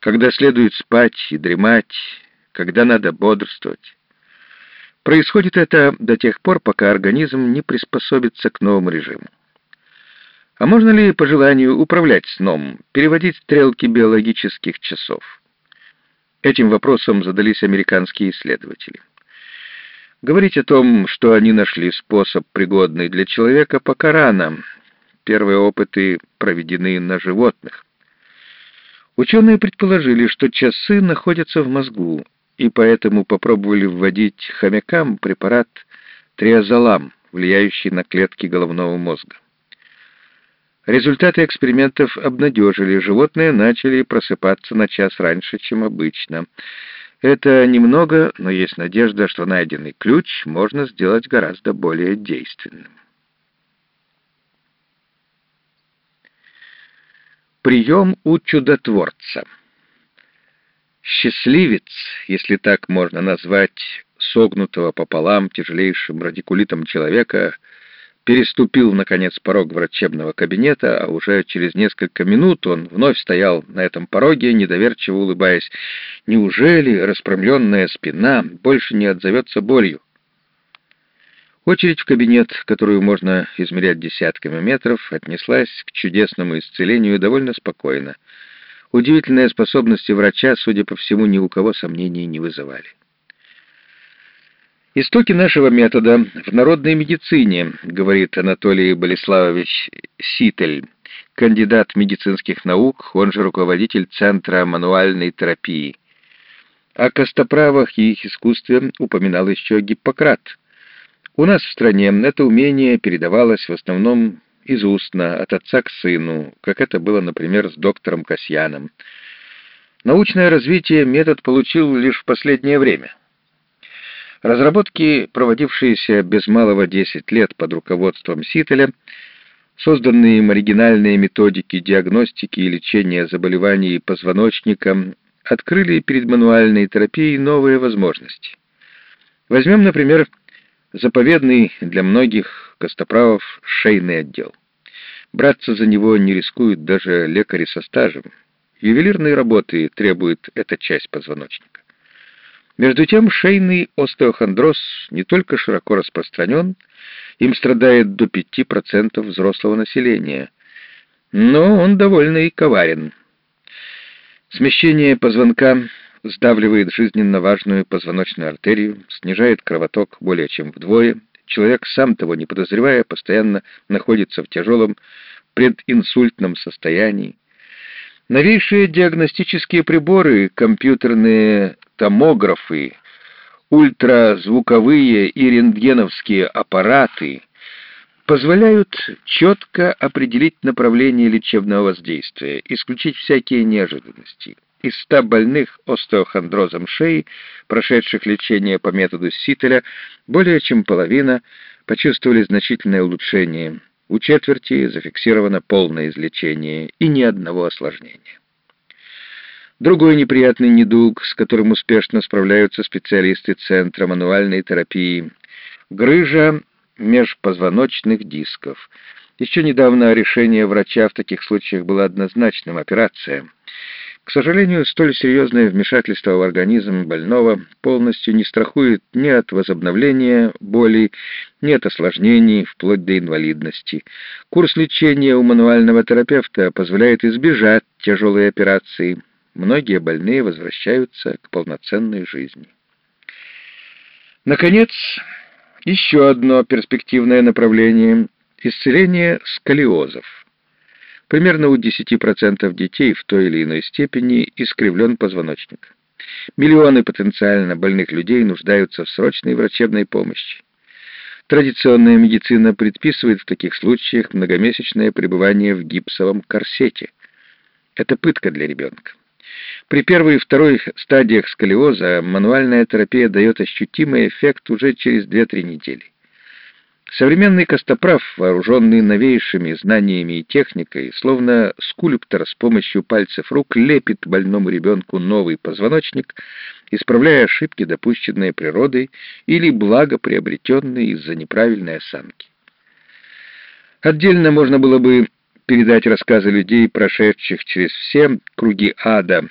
когда следует спать и дремать, когда надо бодрствовать. Происходит это до тех пор, пока организм не приспособится к новому режиму. А можно ли по желанию управлять сном, переводить стрелки биологических часов? Этим вопросом задались американские исследователи. Говорить о том, что они нашли способ, пригодный для человека, пока рано. Первые опыты проведены на животных. Ученые предположили, что часы находятся в мозгу, и поэтому попробовали вводить хомякам препарат триазолам, влияющий на клетки головного мозга. Результаты экспериментов обнадежили, животные начали просыпаться на час раньше, чем обычно. Это немного, но есть надежда, что найденный ключ можно сделать гораздо более действенным. Прием у чудотворца Счастливец, если так можно назвать согнутого пополам тяжелейшим радикулитом человека, переступил, наконец, порог врачебного кабинета, а уже через несколько минут он вновь стоял на этом пороге, недоверчиво улыбаясь. Неужели распрямленная спина больше не отзовется болью? Очередь в кабинет, которую можно измерять десятками метров, отнеслась к чудесному исцелению довольно спокойно. Удивительные способности врача, судя по всему, ни у кого сомнений не вызывали. Истоки нашего метода в народной медицине, говорит Анатолий Болеславович Ситель, кандидат медицинских наук, он же руководитель Центра мануальной терапии. О костоправах и их искусстве упоминал еще Гиппократ. У нас в стране это умение передавалось в основном из устно, от отца к сыну, как это было, например, с доктором Касьяном. Научное развитие метод получил лишь в последнее время. Разработки, проводившиеся без малого 10 лет под руководством Сителя, созданные им оригинальные методики диагностики и лечения заболеваний позвоночника, открыли перед мануальной терапией новые возможности. Возьмем, например, заповедный для многих костоправов шейный отдел. Браться за него не рискуют даже лекари со стажем. Ювелирные работы требует эта часть позвоночника. Между тем, шейный остеохондроз не только широко распространен, им страдает до 5% взрослого населения, но он довольно и коварен. Смещение позвонка сдавливает жизненно важную позвоночную артерию, снижает кровоток более чем вдвое. Человек, сам того не подозревая, постоянно находится в тяжелом прединсультном состоянии. Новейшие диагностические приборы, компьютерные томографы, ультразвуковые и рентгеновские аппараты позволяют четко определить направление лечебного воздействия, исключить всякие неожиданности. Из ста больных остеохондрозом шеи, прошедших лечение по методу Сителя, более чем половина почувствовали значительное улучшение у четверти зафиксировано полное излечение и ни одного осложнения. Другой неприятный недуг, с которым успешно справляются специалисты Центра мануальной терапии – грыжа межпозвоночных дисков. Еще недавно решение врача в таких случаях было однозначным – операция – к сожалению, столь серьезное вмешательство в организм больного полностью не страхует ни от возобновления боли, ни от осложнений, вплоть до инвалидности. Курс лечения у мануального терапевта позволяет избежать тяжелой операции. Многие больные возвращаются к полноценной жизни. Наконец, еще одно перспективное направление – исцеление сколиозов. Примерно у 10% детей в той или иной степени искривлен позвоночник. Миллионы потенциально больных людей нуждаются в срочной врачебной помощи. Традиционная медицина предписывает в таких случаях многомесячное пребывание в гипсовом корсете. Это пытка для ребенка. При первой и второй стадиях сколиоза мануальная терапия дает ощутимый эффект уже через 2-3 недели. Современный костоправ, вооруженный новейшими знаниями и техникой, словно скульптор с помощью пальцев рук лепит больному ребенку новый позвоночник, исправляя ошибки, допущенные природой, или благо приобретенные из-за неправильной осанки. Отдельно можно было бы передать рассказы людей, прошедших через все круги ада,